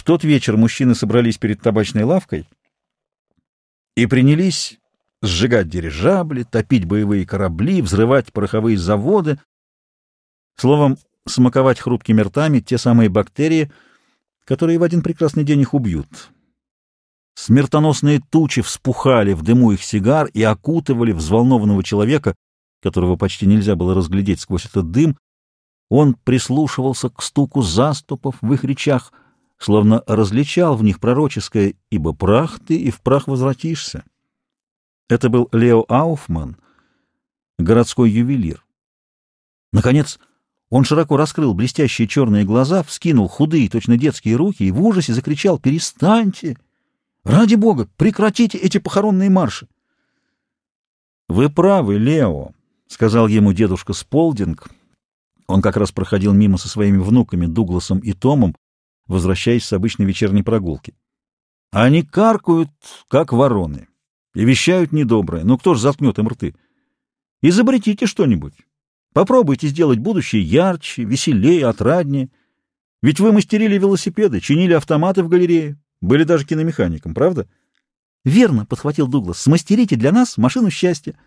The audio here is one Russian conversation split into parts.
В тот вечер мужчины собрались перед табачной лавкой и принялись сжигать дирижабли, топить боевые корабли, взрывать пороховые заводы, словом, смаковать хрупкими ртами те самые бактерии, которые в один прекрасный день их убьют. Смертоносные тучи вспухали в дыму их сигар и окутывали взволнованного человека, которого почти нельзя было разглядеть сквозь этот дым. Он прислушивался к стуку заступов в их речах, словно различал в них пророческое «Ибо прах ты, и в прах возвратишься». Это был Лео Ауфман, городской ювелир. Наконец, он широко раскрыл блестящие черные глаза, вскинул худые, точно детские руки и в ужасе закричал «Перестаньте! Ради бога, прекратите эти похоронные марши!» «Вы правы, Лео», — сказал ему дедушка Сполдинг. Он как раз проходил мимо со своими внуками Дугласом и Томом, возвращаясь с обычной вечерней прогулки. «Они каркают, как вороны и вещают недоброе. Но кто ж заткнет им рты? Изобретите что-нибудь. Попробуйте сделать будущее ярче, веселее, отраднее. Ведь вы мастерили велосипеды, чинили автоматы в галерее, были даже киномехаником, правда? — Верно, — подхватил Дуглас, — смастерите для нас машину счастья.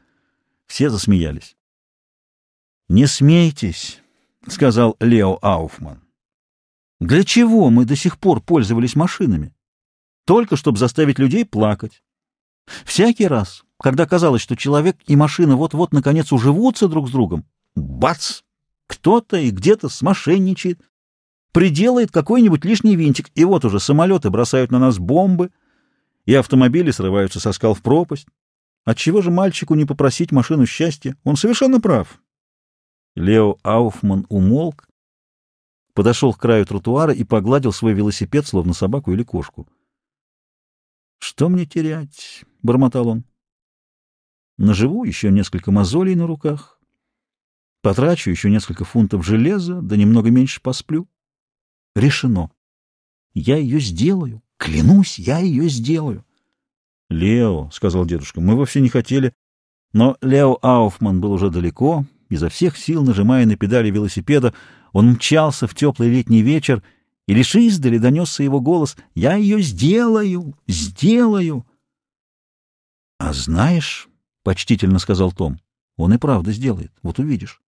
Все засмеялись. — Не смейтесь, — сказал Лео Ауфман. — Для чего мы до сих пор пользовались машинами? Только чтобы заставить людей плакать. Всякий раз, когда казалось, что человек и машина вот-вот наконец уживутся друг с другом, бац! Кто-то и где-то смошенничает, приделает какой-нибудь лишний винтик, и вот уже самолеты бросают на нас бомбы, и автомобили срываются со скал в пропасть. Отчего же мальчику не попросить машину счастья? Он совершенно прав. Лео Ауфман умолк, подошел к краю тротуара и погладил свой велосипед, словно собаку или кошку. «Что мне терять?» — бормотал он. «Наживу еще несколько мозолей на руках, потрачу еще несколько фунтов железа, да немного меньше посплю. Решено. Я ее сделаю. Клянусь, я ее сделаю». «Лео», — сказал дедушка, — «мы вовсе не хотели». Но Лео Ауфман был уже далеко, изо всех сил нажимая на педали велосипеда, он мчался в теплый летний вечер — и лишь издали донесся его голос «Я ее сделаю! Сделаю!» «А знаешь, — почтительно сказал Том, — он и правда сделает, вот увидишь».